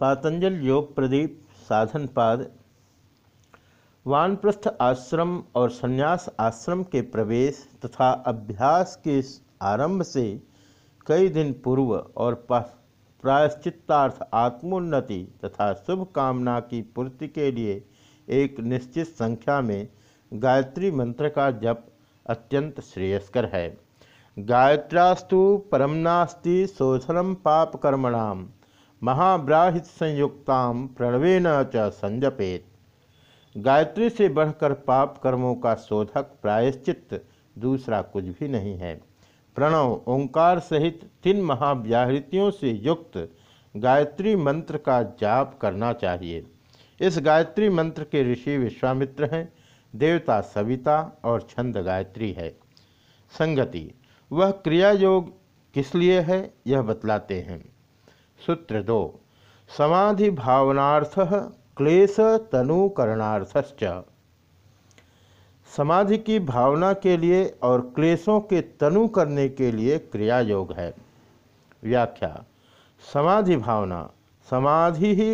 पातंजल योग प्रदीप साधन पाद वानप्रस्थ आश्रम और संन्यास आश्रम के प्रवेश तथा अभ्यास के आरंभ से कई दिन पूर्व और प्रायश्चितार्थ आत्मोन्नति तथा शुभ कामना की पूर्ति के लिए एक निश्चित संख्या में गायत्री मंत्र का जप अत्यंत श्रेयस्कर है। गायत्रास्तु परम नास्ति शोधनम पाप कर्मणाम महाब्राहित संयुक्ता प्रणवेन च संजपेत। गायत्री से बढ़कर पाप कर्मों का शोधक प्रायश्चित दूसरा कुछ भी नहीं है। प्रणव ओंकार सहित तीन महाव्याहृतियों से युक्त गायत्री मंत्र का जाप करना चाहिए। इस गायत्री मंत्र के ऋषि विश्वामित्र हैं, देवता सविता और छंद गायत्री है। संगति, वह क्रिया योग किस लिए है, यह बतलाते हैं। सूत्र दो समाधि भावनार्थ क्लेश तनुकरणार्थश्च समाधि की भावना के लिए और क्लेशों के तनु करने के लिए क्रिया योग है। व्याख्या। समाधि भावना समाधि ही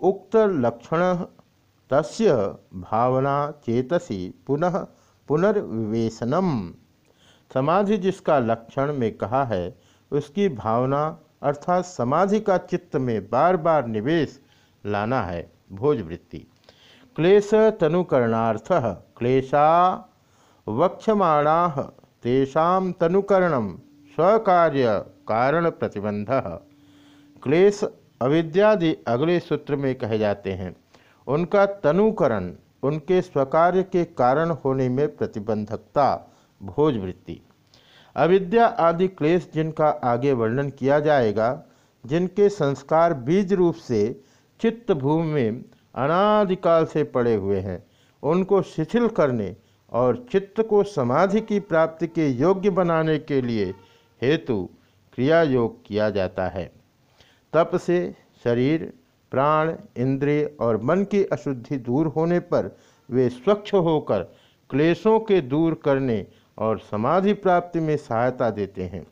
उक्त लक्षण तस्य भावना चेतसी पुनः पुनर्विवेशनम। समाधि जिसका लक्षण में कहा है, उसकी भावना अर्थात समाधि का चित्त में बार बार निवेश लाना है भोजवृत्ति। क्लेश तनुकरणार्थ क्लेशा वक्षमाणा तेषा तनुकरण स्वकार्य कारण प्रतिबंध। क्लेश अविद्यादि अगले सूत्र में कहे जाते हैं। उनका तनुकरण उनके स्वकार्य के कारण होने में प्रतिबंधकता, भोजवृत्ति। अविद्या आदि क्लेश जिनका आगे वर्णन किया जाएगा, जिनके संस्कार बीज रूप से चित्त भूमि में अनादिकाल से पड़े हुए हैं, उनको शिथिल करने और चित्त को समाधि की प्राप्ति के योग्य बनाने के लिए हेतु क्रिया योग किया जाता है। तप से शरीर, प्राण, इंद्रिय और मन की अशुद्धि दूर होने पर वे स्वच्छ होकर क्लेशों के दूर करने और समाधि प्राप्ति में सहायता देते हैं।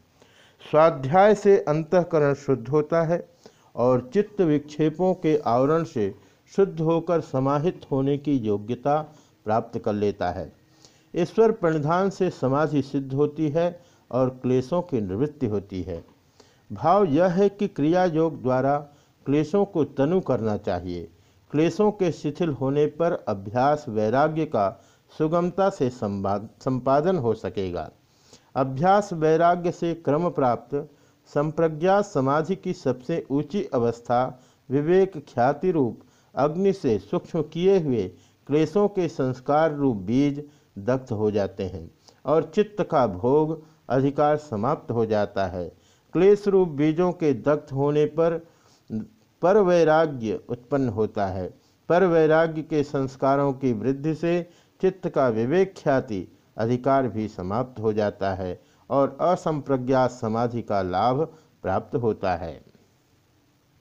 स्वाध्याय से अंतकरण शुद्ध होता है और चित्त विक्षेपों के आवरण से शुद्ध होकर समाहित होने की योग्यता प्राप्त कर लेता है। ईश्वर प्रणिधान से समाधि सिद्ध होती है और क्लेशों की निवृत्ति होती है। भाव यह है कि क्रिया योग द्वारा क्लेशों को तनु करना चाहिए। क्लेशों के शिथिल होने पर अभ्यास वैराग्य का सुगमता से संवाद संपादन हो सकेगा। अभ्यास वैराग्य से क्रम प्राप्त, संप्रज्ञा समाधि की सबसे ऊँची अवस्था, विवेक ख्याति रूप, अग्नि से सूक्ष्म किए हुए क्लेशों के संस्कार रूप बीज दग्ध हो जाते हैं और चित्त का भोग अधिकार समाप्त हो जाता है। क्लेश रूप बीजों के दग्ध होने पर पर वैराग्य उत्पन्न होता है। पर वैराग्य के संस्कारों की वृद्धि से चित्त का विवेक ख्याति अधिकार भी समाप्त हो जाता है और असंप्रज्ञात समाधि का लाभ प्राप्त होता है।